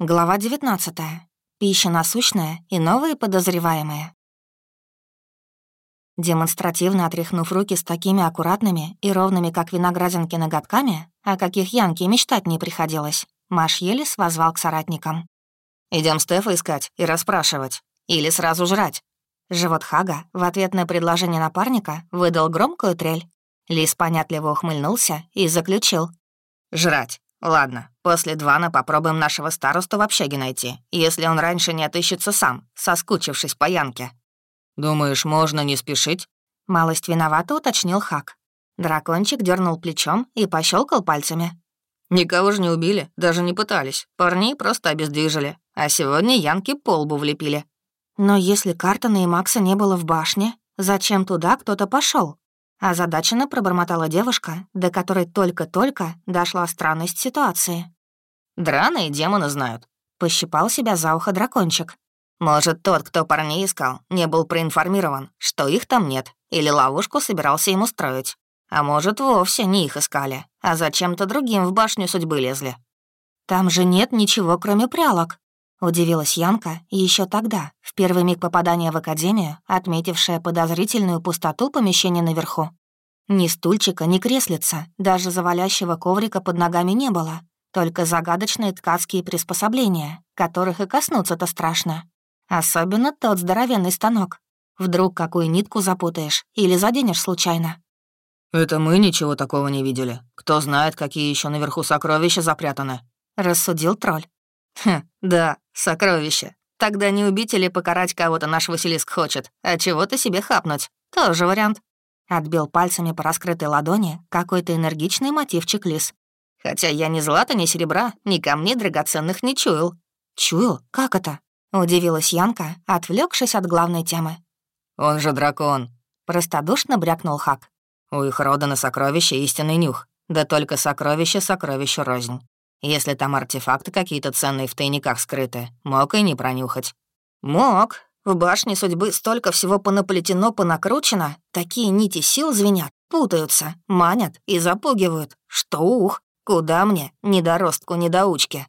Глава 19. Пища насущная и новые подозреваемые. Демонстративно отряхнув руки с такими аккуратными и ровными, как виноградинки, ноготками, о каких Янке мечтать не приходилось, Маш Елис возвал к соратникам. Идем Стефа искать и расспрашивать. Или сразу жрать». Живот Хага в ответ на предложение напарника выдал громкую трель. Лис понятливо ухмыльнулся и заключил. «Жрать. «Ладно, после Двана попробуем нашего старосту в общаге найти, если он раньше не отыщется сам, соскучившись по Янке». «Думаешь, можно не спешить?» Малость виновато уточнил Хак. Дракончик дернул плечом и пощелкал пальцами. «Никого же не убили, даже не пытались. Парней просто обездвижили, а сегодня Янки по лбу влепили». «Но если Картона и Макса не было в башне, зачем туда кто-то пошел? Озадаченно пробормотала девушка, до которой только-только дошла странность ситуации. «Драные демоны знают», — пощипал себя за ухо дракончик. «Может, тот, кто парней искал, не был проинформирован, что их там нет, или ловушку собирался им устроить. А может, вовсе не их искали, а зачем-то другим в башню судьбы лезли». «Там же нет ничего, кроме прялок», — удивилась Янка еще тогда, в первый миг попадания в академию, отметившая подозрительную пустоту помещения наверху. Ни стульчика, ни креслица, даже завалящего коврика под ногами не было, только загадочные ткацкие приспособления, которых и коснуться-то страшно. Особенно тот здоровенный станок. Вдруг какую нитку запутаешь или заденешь случайно. «Это мы ничего такого не видели. Кто знает, какие еще наверху сокровища запрятаны», — рассудил тролль. «Хм, да, сокровища. Тогда не убить или покарать кого-то наш Василиск хочет, а чего-то себе хапнуть. Тоже вариант». Отбил пальцами по раскрытой ладони какой-то энергичный мотивчик лис. «Хотя я ни злата, ни серебра, ни камней драгоценных не чуял». «Чуял? Как это?» — удивилась Янка, отвлекшись от главной темы. «Он же дракон», — простодушно брякнул Хак. «У их рода на сокровище истинный нюх. Да только сокровище сокровищу рознь. Если там артефакты какие-то ценные в тайниках скрыты, мог и не пронюхать». «Мог, в башне судьбы столько всего понаплетено, понакручено, такие нити сил звенят, путаются, манят и запугивают. Что ух, куда мне, недоростку-недоучке?»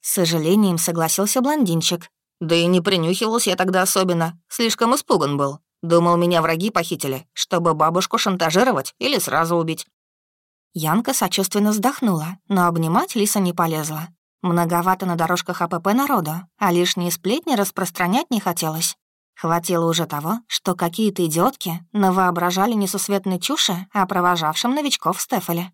С сожалением согласился блондинчик. «Да и не принюхивался я тогда особенно, слишком испуган был. Думал, меня враги похитили, чтобы бабушку шантажировать или сразу убить». Янка сочувственно вздохнула, но обнимать Лиса не полезла. Многовато на дорожках АПП народу, а лишние сплетни распространять не хотелось. Хватило уже того, что какие-то идиотки навоображали несусветной чуши о провожавшем новичков Стефале.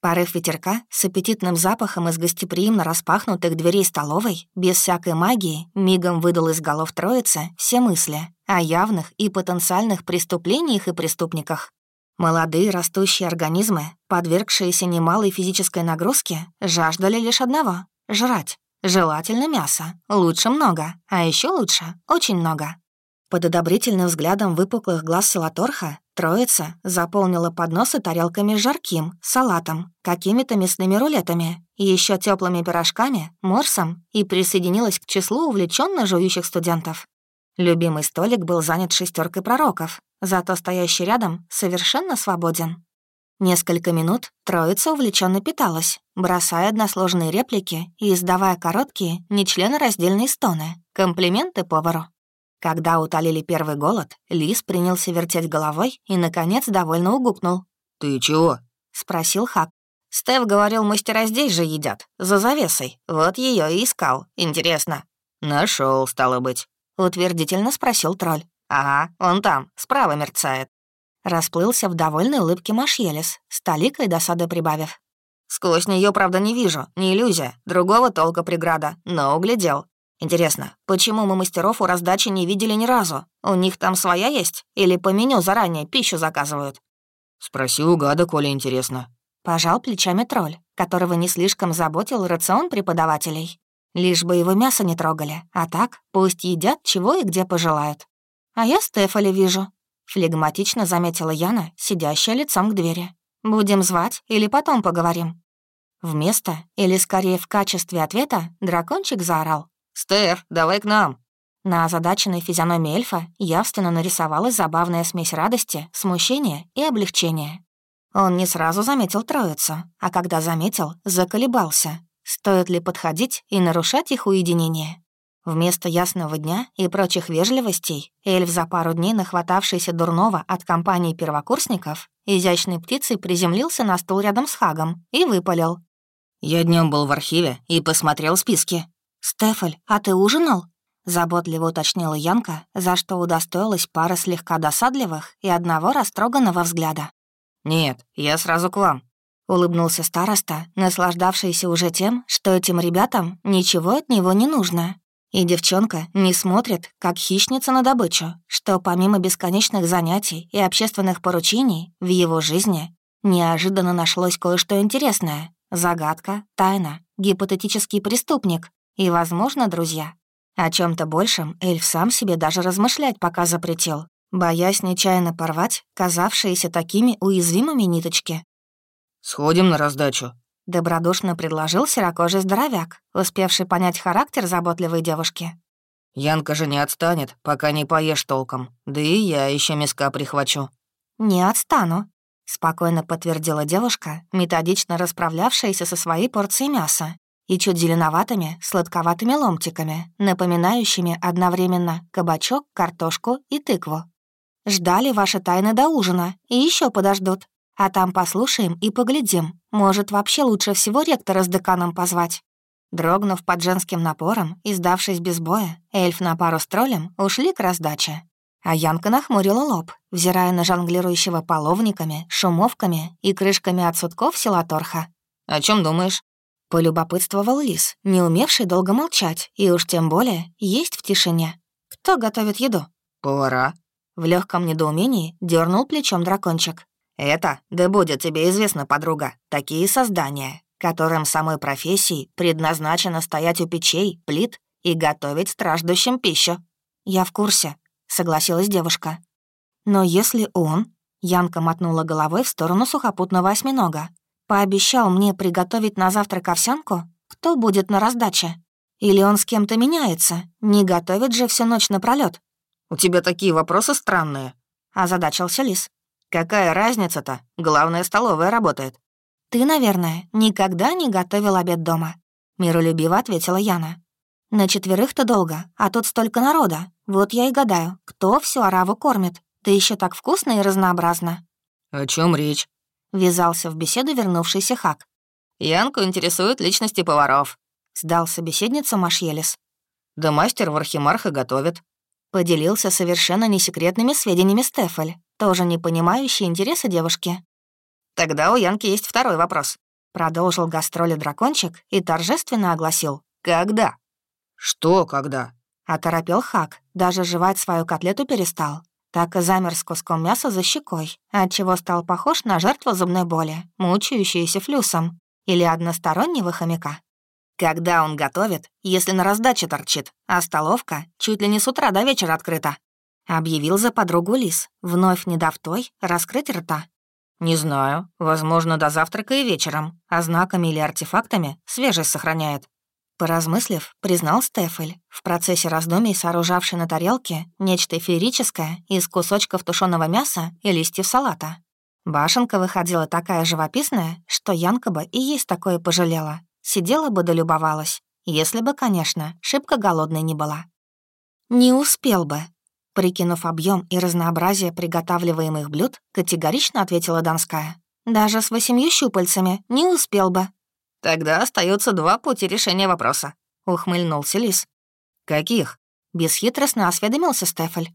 Порыв ветерка с аппетитным запахом из гостеприимно распахнутых дверей столовой, без всякой магии, мигом выдал из голов троицы все мысли о явных и потенциальных преступлениях и преступниках. Молодые растущие организмы, подвергшиеся немалой физической нагрузке, жаждали лишь одного Жрать. Желательно мясо. Лучше много. А еще лучше — очень много. Под одобрительным взглядом выпуклых глаз Салаторха троица заполнила подносы тарелками с жарким, салатом, какими-то мясными рулетами, еще теплыми пирожками, морсом и присоединилась к числу увлеченно жующих студентов. Любимый столик был занят шестеркой пророков, зато стоящий рядом совершенно свободен. Несколько минут троица увлеченно питалась, бросая односложные реплики и издавая короткие, нечленораздельные стоны, комплименты повару. Когда утолили первый голод, Лис принялся вертеть головой и, наконец, довольно угукнул. «Ты чего?» — спросил Хак. Стеф говорил, мастера здесь же едят, за завесой. Вот ее и искал. Интересно. Нашел, стало быть. Утвердительно спросил тролль. Ага, он там, справа мерцает. Расплылся в довольной улыбке Машьелес, с толикой досады прибавив. «Сквозь нее, правда, не вижу, не иллюзия, другого толка преграда, но углядел. Интересно, почему мы мастеров у раздачи не видели ни разу? У них там своя есть? Или по меню заранее пищу заказывают?» «Спроси у гада, коли интересно». Пожал плечами тролль, которого не слишком заботил рацион преподавателей. Лишь бы его мясо не трогали, а так пусть едят чего и где пожелают. А я Стефали вижу, Флегматично заметила Яна, сидящая лицом к двери. «Будем звать или потом поговорим?» Вместо, или скорее в качестве ответа, дракончик заорал. «Стеф, давай к нам!» На озадаченной физиономии эльфа явственно нарисовалась забавная смесь радости, смущения и облегчения. Он не сразу заметил троицу, а когда заметил, заколебался. Стоит ли подходить и нарушать их уединение. Вместо ясного дня и прочих вежливостей эльф за пару дней, нахватавшийся дурного от компании первокурсников, изящной птицей приземлился на стул рядом с Хагом и выпалил. «Я днем был в архиве и посмотрел списки». «Стефаль, а ты ужинал?» Заботливо уточнила Янка, за что удостоилась пары слегка досадливых и одного растроганного взгляда. «Нет, я сразу к вам», — улыбнулся староста, наслаждавшийся уже тем, что этим ребятам ничего от него не нужно. И девчонка не смотрит, как хищница на добычу, что помимо бесконечных занятий и общественных поручений в его жизни неожиданно нашлось кое-что интересное. Загадка, тайна, гипотетический преступник и, возможно, друзья. О чем то большем эльф сам себе даже размышлять пока запретил, боясь нечаянно порвать казавшиеся такими уязвимыми ниточки. «Сходим на раздачу», — добродушно предложил серокожий здоровяк, успевший понять характер заботливой девушки. «Янка же не отстанет, пока не поешь толком. Да и я еще миска прихвачу». «Не отстану», — спокойно подтвердила девушка, методично расправлявшаяся со своей порцией мяса и чуть зеленоватыми, сладковатыми ломтиками, напоминающими одновременно кабачок, картошку и тыкву. «Ждали ваши тайны до ужина и еще подождут. А там послушаем и поглядим. Может, вообще лучше всего ректора с деканом позвать». Дрогнув под женским напором и сдавшись без боя, эльф на пару с троллем ушли к раздаче. А Янка нахмурила лоб, взирая на жонглирующего половниками, шумовками и крышками от сутков селаторха. «О чем думаешь?» Полюбопытствовал лис, не умевший долго молчать, и уж тем более есть в тишине. «Кто готовит еду?» «Повара». В легком недоумении дернул плечом дракончик. Это, да будет тебе известно, подруга, такие создания, которым самой профессией предназначено стоять у печей, плит и готовить страждущим пищу. Я в курсе, согласилась девушка. Но если он, Янка мотнула головой в сторону сухопутного осьминога, пообещал мне приготовить на завтрак овсянку, кто будет на раздаче? Или он с кем-то меняется? Не готовит же всю ночь напролёт. «У тебя такие вопросы странные», — озадачился Лис. «Какая разница-то? Главное, столовая работает». «Ты, наверное, никогда не готовил обед дома», — миролюбиво ответила Яна. «На четверых-то долго, а тут столько народа. Вот я и гадаю, кто всю ораву кормит? Да еще так вкусно и разнообразно». «О чем речь?» — ввязался в беседу вернувшийся Хак. «Янку интересуют личности поваров», — сдал собеседницу Машелис. «Да мастер в Архимарха готовит». Поделился совершенно несекретными сведениями Стефаль тоже не понимающий интереса девушки. «Тогда у Янки есть второй вопрос», — продолжил гастроли дракончик и торжественно огласил. «Когда?» «Что когда?» — оторопел Хак, даже жевать свою котлету перестал. Так и замер с куском мяса за щекой, отчего стал похож на жертву зубной боли, мучающуюся флюсом, или одностороннего хомяка. Когда он готовит, если на раздаче торчит, а столовка чуть ли не с утра до вечера открыта. Объявил за подругу Лис, вновь не дав той раскрыть рта. «Не знаю. Возможно, до завтрака и вечером, а знаками или артефактами свежесть сохраняет». Поразмыслив, признал Стефель, в процессе раздумий сооружавший на тарелке нечто феерическое из кусочков тушеного мяса и листьев салата. Башенка выходила такая живописная, что Янка бы и есть такое пожалела. Сидела бы да любовалась, если бы, конечно, шибко голодной не была. «Не успел бы», Прикинув объем и разнообразие приготавливаемых блюд, категорично ответила Донская. «Даже с восемью щупальцами не успел бы». «Тогда остается два пути решения вопроса», — ухмыльнулся Лис. «Каких?» — бесхитростно осведомился Стефаль.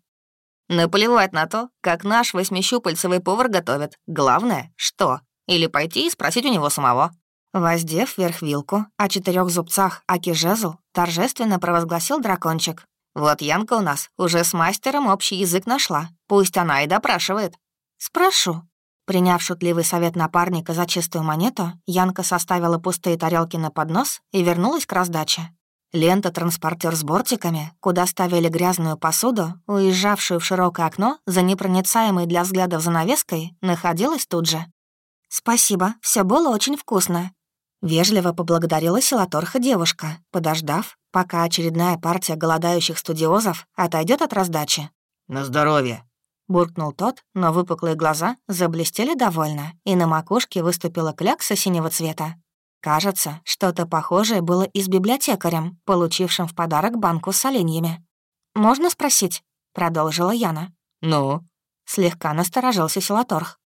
«Наплевать на то, как наш восьмищупальцевый повар готовит. Главное, что? Или пойти и спросить у него самого». Воздев вверх вилку, о четырех зубцах аки жезл, торжественно провозгласил дракончик. Вот Янка у нас уже с мастером общий язык нашла. Пусть она и допрашивает». «Спрошу». Приняв шутливый совет напарника за чистую монету, Янка составила пустые тарелки на поднос и вернулась к раздаче. Лента-транспортер с бортиками, куда ставили грязную посуду, уезжавшую в широкое окно за непроницаемой для взглядов занавеской, находилась тут же. «Спасибо, все было очень вкусно». Вежливо поблагодарила Силаторха девушка, подождав, пока очередная партия голодающих студиозов отойдет от раздачи. «На здоровье!» Буркнул тот, но выпуклые глаза заблестели довольно, и на макушке выступила клякса синего цвета. Кажется, что-то похожее было и с библиотекарем, получившим в подарок банку с оленьями. «Можно спросить?» — продолжила Яна. «Ну?» — слегка насторожился Силаторх.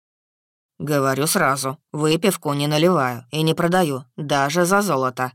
«Говорю сразу, выпивку не наливаю и не продаю, даже за золото».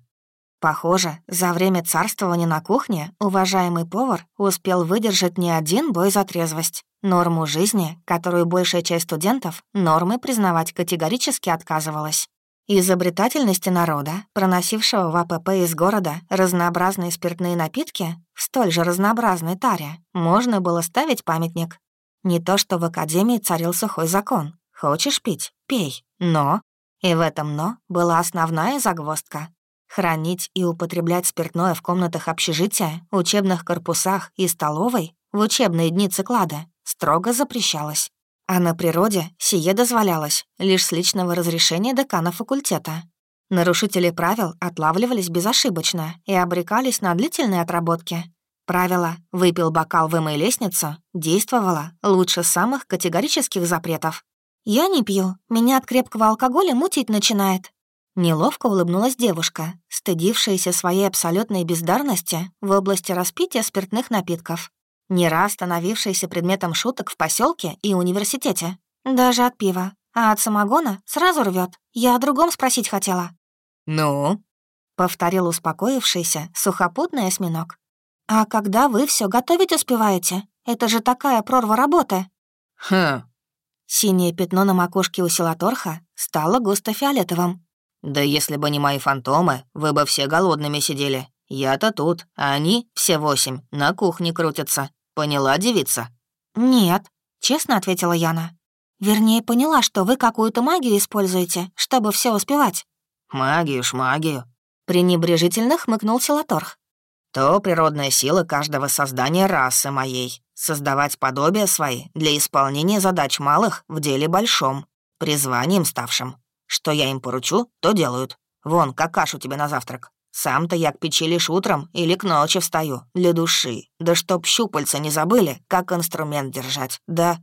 Похоже, за время царствования на кухне уважаемый повар успел выдержать не один бой за трезвость. Норму жизни, которую большая часть студентов нормы признавать категорически отказывалась. Изобретательности народа, проносившего в АПП из города разнообразные спиртные напитки в столь же разнообразной таре, можно было ставить памятник. Не то что в Академии царил сухой закон. Хочешь пить — пей, но... И в этом «но» была основная загвоздка. Хранить и употреблять спиртное в комнатах общежития, учебных корпусах и столовой в учебные дни циклада строго запрещалось. А на природе сие дозволялось лишь с личного разрешения декана факультета. Нарушители правил отлавливались безошибочно и обрекались на длительные отработки. Правило «выпил бокал, вымой лестницу» действовало лучше самых категорических запретов. «Я не пью, меня от крепкого алкоголя мутить начинает». Неловко улыбнулась девушка, стыдившаяся своей абсолютной бездарности в области распития спиртных напитков не раз становившийся предметом шуток в поселке и университете. Даже от пива. А от самогона сразу рвет. Я о другом спросить хотела. «Ну?» — повторил успокоившийся сухопутный осьминог. «А когда вы все готовить успеваете? Это же такая прорва работы!» «Хм...» Синее пятно на макушке у Силаторха стало густо-фиолетовым. «Да если бы не мои фантомы, вы бы все голодными сидели. Я-то тут, а они, все восемь, на кухне крутятся. Поняла, девица?» «Нет», — честно ответила Яна. «Вернее, поняла, что вы какую-то магию используете, чтобы все успевать». «Магию ж магию», — пренебрежительно хмыкнул Силаторх. «То природная сила каждого создания расы моей. Создавать подобие свои для исполнения задач малых в деле большом, призванием ставшим. Что я им поручу, то делают. Вон, какашу тебе на завтрак. Сам-то я к печи лишь утром или к ночи встаю, для души. Да чтоб щупальца не забыли, как инструмент держать, да...»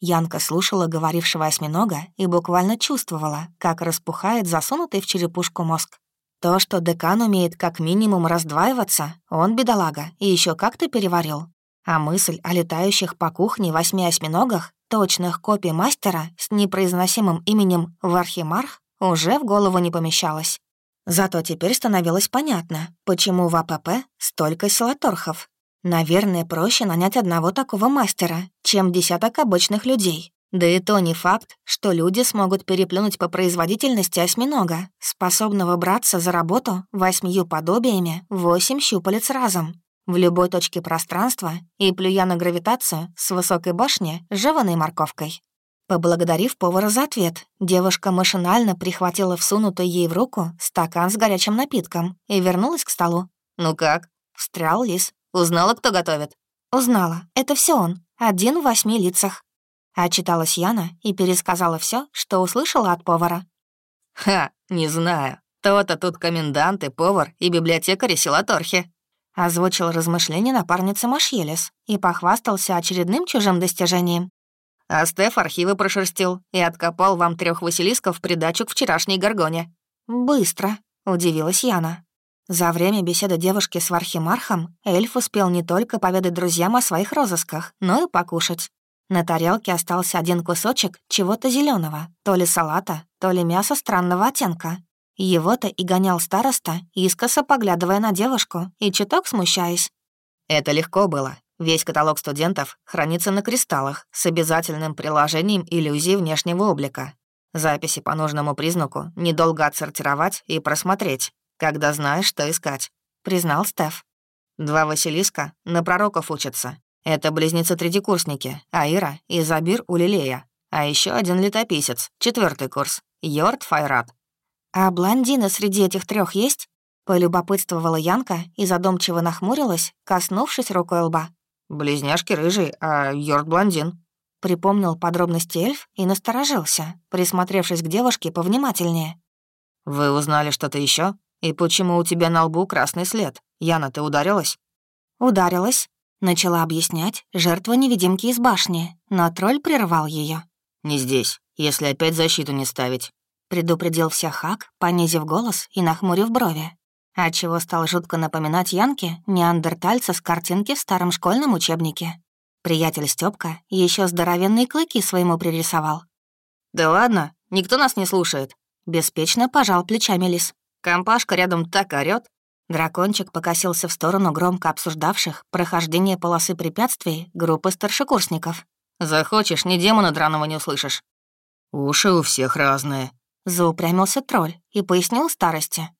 Янка слушала говорившего осьминога и буквально чувствовала, как распухает засунутый в черепушку мозг. То, что декан умеет как минимум раздваиваться, он, бедолага, и еще как-то переварил. А мысль о летающих по кухне восьми осьминогах, точных копий мастера с непроизносимым именем Вархимарх, уже в голову не помещалась. Зато теперь становилось понятно, почему в АПП столько силаторхов. Наверное, проще нанять одного такого мастера, чем десяток обычных людей. Да и то не факт, что люди смогут переплюнуть по производительности осьминога, способного браться за работу восьмию подобиями восемь щупалец разом, в любой точке пространства и плюя на гравитацию с высокой башни жеваной морковкой. Поблагодарив повара за ответ, девушка машинально прихватила всунутый ей в руку стакан с горячим напитком и вернулась к столу. «Ну как?» — встрял лис. «Узнала, кто готовит?» «Узнала. Это все он. Один в восьми лицах». Отчиталась Яна и пересказала все, что услышала от повара. «Ха, не знаю. То-то тут коменданты, повар и библиотекари Силаторхи». Озвучил размышления напарницы Машелес и похвастался очередным чужим достижением. А Стеф архивы прошерстил и откопал вам трех Василисков в придачу к вчерашней горгоне». «Быстро», — удивилась Яна. За время беседы девушки с Вархимархом эльф успел не только поведать друзьям о своих розысках, но и покушать. На тарелке остался один кусочек чего-то зеленого, то ли салата, то ли мяса странного оттенка. Его-то и гонял староста, искоса поглядывая на девушку и чуток смущаясь. «Это легко было. Весь каталог студентов хранится на кристаллах с обязательным приложением иллюзии внешнего облика. Записи по нужному признаку недолго отсортировать и просмотреть, когда знаешь, что искать», — признал Стеф. «Два Василиска на пророков учатся. Это близнецы-третьекурсники, Аира и Забир у Лилея. А еще один летописец, четвертый курс, Йорд Файрат. «А блондины среди этих трех есть?» — полюбопытствовала Янка и задумчиво нахмурилась, коснувшись рукой лба. «Близняшки рыжий, а Йорк блондин». Припомнил подробности эльф и насторожился, присмотревшись к девушке повнимательнее. «Вы узнали что-то еще? И почему у тебя на лбу красный след? Яна, ты ударилась?» «Ударилась», — начала объяснять жертва невидимки из башни, но тролль прервал ее. «Не здесь, если опять защиту не ставить». Предупредил всех Хак, понизив голос и нахмурив брови. Отчего стал жутко напоминать Янке неандертальца с картинки в старом школьном учебнике. Приятель Стёпка еще здоровенные клыки своему пририсовал. «Да ладно, никто нас не слушает», — беспечно пожал плечами лис. «Компашка рядом так орёт». Дракончик покосился в сторону громко обсуждавших прохождение полосы препятствий группы старшекурсников. «Захочешь, ни демона драного не услышишь». «Уши у всех разные», — заупрямился тролль и пояснил старости.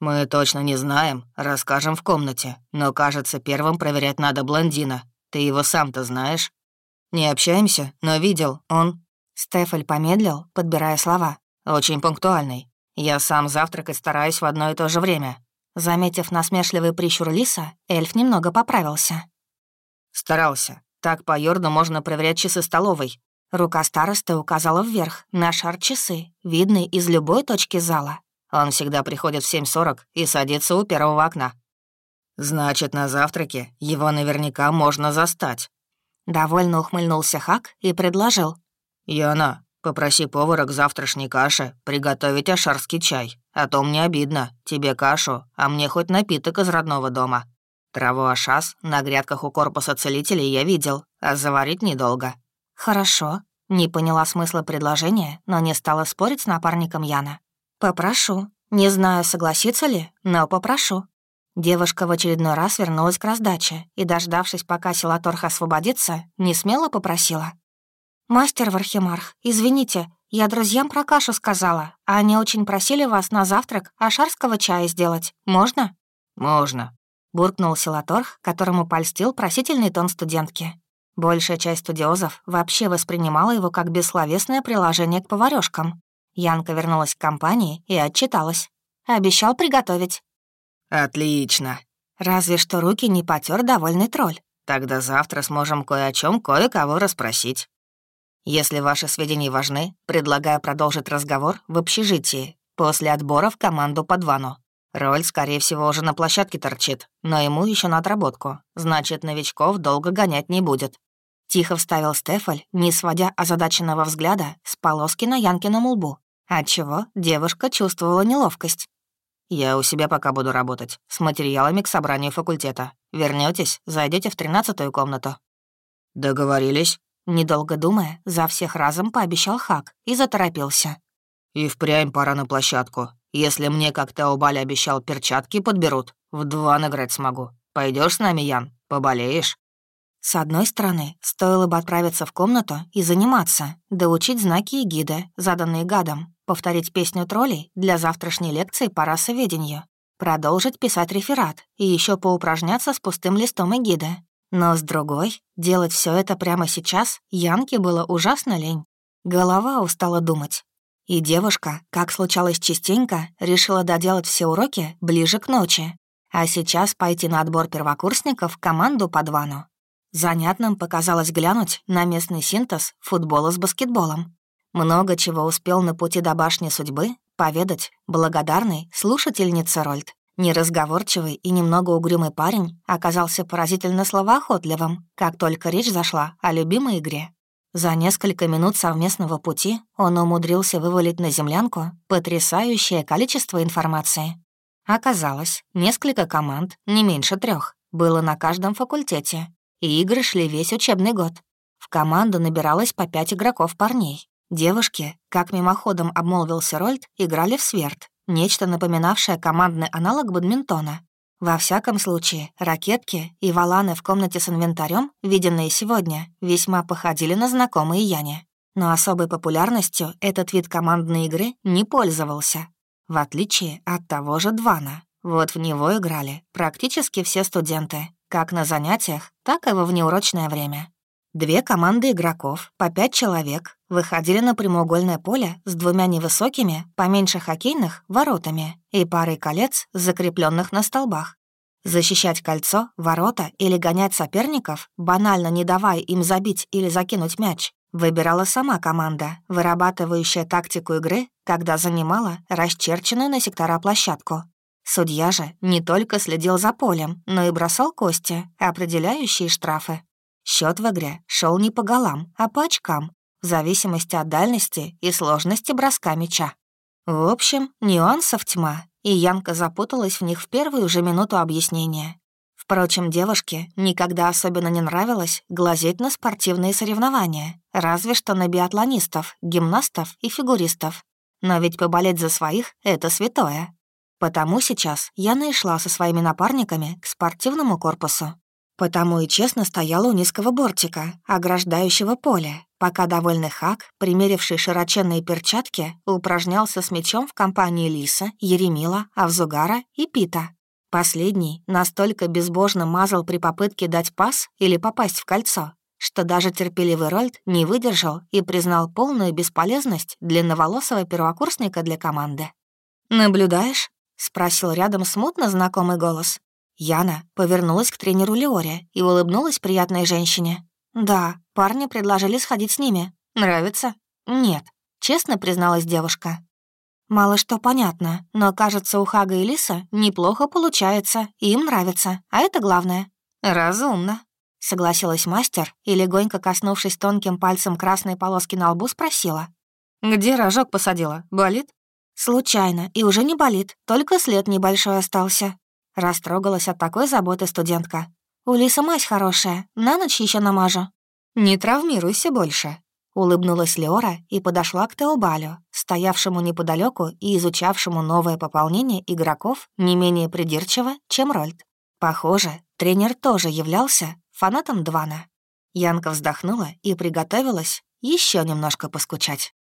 «Мы точно не знаем, расскажем в комнате, но, кажется, первым проверять надо блондина. Ты его сам-то знаешь?» «Не общаемся, но видел, он...» Стефаль помедлил, подбирая слова. «Очень пунктуальный. Я сам завтракать стараюсь в одно и то же время». Заметив насмешливый прищур лиса, эльф немного поправился. «Старался. Так по Йорду можно проверять часы столовой». Рука старосты указала вверх, на шар часы, видный из любой точки зала. Он всегда приходит в 7.40 и садится у первого окна. Значит, на завтраке его наверняка можно застать. Довольно ухмыльнулся Хак и предложил. «Яна, попроси повара к завтрашней каше приготовить ашарский чай, а то мне обидно, тебе кашу, а мне хоть напиток из родного дома. Траву ашас на грядках у корпуса целителей я видел, а заварить недолго». «Хорошо», — не поняла смысла предложения, но не стала спорить с напарником Яна. «Попрошу. Не знаю, согласится ли, но попрошу». Девушка в очередной раз вернулась к раздаче и, дождавшись, пока Силаторх освободится, не смело попросила. «Мастер Вархимарх, извините, я друзьям про кашу сказала, а они очень просили вас на завтрак ашарского чая сделать. Можно?» «Можно», — буркнул Силаторх, которому польстил просительный тон студентки. Большая часть студиозов вообще воспринимала его как бессловесное приложение к поварёшкам, Янка вернулась к компании и отчиталась. Обещал приготовить. «Отлично!» Разве что руки не потер довольный тролль. «Тогда завтра сможем кое о чем кое-кого расспросить. Если ваши сведения важны, предлагаю продолжить разговор в общежитии, после отбора в команду под вану. Роль, скорее всего, уже на площадке торчит, но ему еще на отработку. Значит, новичков долго гонять не будет. Тихо вставил Стефаль, не сводя озадаченного взгляда с полоски на Янкином лбу отчего девушка чувствовала неловкость. «Я у себя пока буду работать, с материалами к собранию факультета. Вернётесь, зайдете в тринадцатую комнату». «Договорились?» Недолго думая, за всех разом пообещал Хак и заторопился. «И впрямь пора на площадку. Если мне, как Теобаль обещал, перчатки подберут, в два награть смогу. Пойдешь с нами, Ян? Поболеешь?» С одной стороны, стоило бы отправиться в комнату и заниматься, доучить знаки и гиды, заданные гадом, повторить песню троллей для завтрашней лекции по расоведению, продолжить писать реферат и еще поупражняться с пустым листом и гиды. Но с другой, делать все это прямо сейчас Янке было ужасно лень. Голова устала думать. И девушка, как случалось частенько, решила доделать все уроки ближе к ночи. А сейчас пойти на отбор первокурсников в команду по двану. Занятным показалось глянуть на местный синтез футбола с баскетболом. Много чего успел на пути до башни судьбы поведать благодарный слушательница Рольд. Неразговорчивый и немного угрюмый парень оказался поразительно словоохотливым, как только речь зашла о любимой игре. За несколько минут совместного пути он умудрился вывалить на землянку потрясающее количество информации. Оказалось, несколько команд, не меньше трех, было на каждом факультете, и игры шли весь учебный год. В команду набиралось по пять игроков парней, Девушки, как мимоходом обмолвился Рольд, играли в сверт, нечто напоминавшее командный аналог бадминтона. Во всяком случае, ракетки и валаны в комнате с инвентарем, виденные сегодня, весьма походили на знакомые Яне. Но особой популярностью этот вид командной игры не пользовался, в отличие от того же Двана. Вот в него играли практически все студенты, как на занятиях, так и во внеурочное время. Две команды игроков, по пять человек, выходили на прямоугольное поле с двумя невысокими, поменьше хоккейных, воротами и парой колец, закрепленных на столбах. Защищать кольцо, ворота или гонять соперников, банально не давая им забить или закинуть мяч, выбирала сама команда, вырабатывающая тактику игры, когда занимала расчерченную на сектора площадку. Судья же не только следил за полем, но и бросал кости, определяющие штрафы. Счет в игре шел не по голам, а по очкам, в зависимости от дальности и сложности броска мяча. В общем, нюансов тьма, и Янка запуталась в них в первую же минуту объяснения. Впрочем, девушке никогда особенно не нравилось глазеть на спортивные соревнования, разве что на биатлонистов, гимнастов и фигуристов. Но ведь поболеть за своих — это святое. Потому сейчас Яна и со своими напарниками к спортивному корпусу. Потому и честно стояла у низкого бортика, ограждающего поле, пока довольный Хак, примеривший широченные перчатки, упражнялся с мячом в компании Лиса, Еремила, Авзугара и Пита. Последний настолько безбожно мазал при попытке дать пас или попасть в кольцо, что даже терпеливый Рольд не выдержал и признал полную бесполезность длинноволосого первокурсника для команды. «Наблюдаешь?» — спросил рядом смутно знакомый голос. Яна повернулась к тренеру Леоре и улыбнулась приятной женщине. «Да, парни предложили сходить с ними. Нравится?» «Нет», — честно призналась девушка. Мало что понятно, но, кажется, у Хага и Лиса неплохо получается, им нравится, а это главное. Разумно. Согласилась мастер и, легонько коснувшись тонким пальцем красной полоски на лбу, спросила. «Где рожок посадила? Болит?» «Случайно, и уже не болит, только след небольшой остался». Растрогалась от такой заботы студентка. «У Лисы мазь хорошая, на ночь еще намажу». «Не травмируйся больше», Улыбнулась Леора и подошла к Теобалю, стоявшему неподалеку и изучавшему новое пополнение игроков не менее придирчиво, чем Рольд. Похоже, тренер тоже являлся фанатом Двана. Янка вздохнула и приготовилась еще немножко поскучать.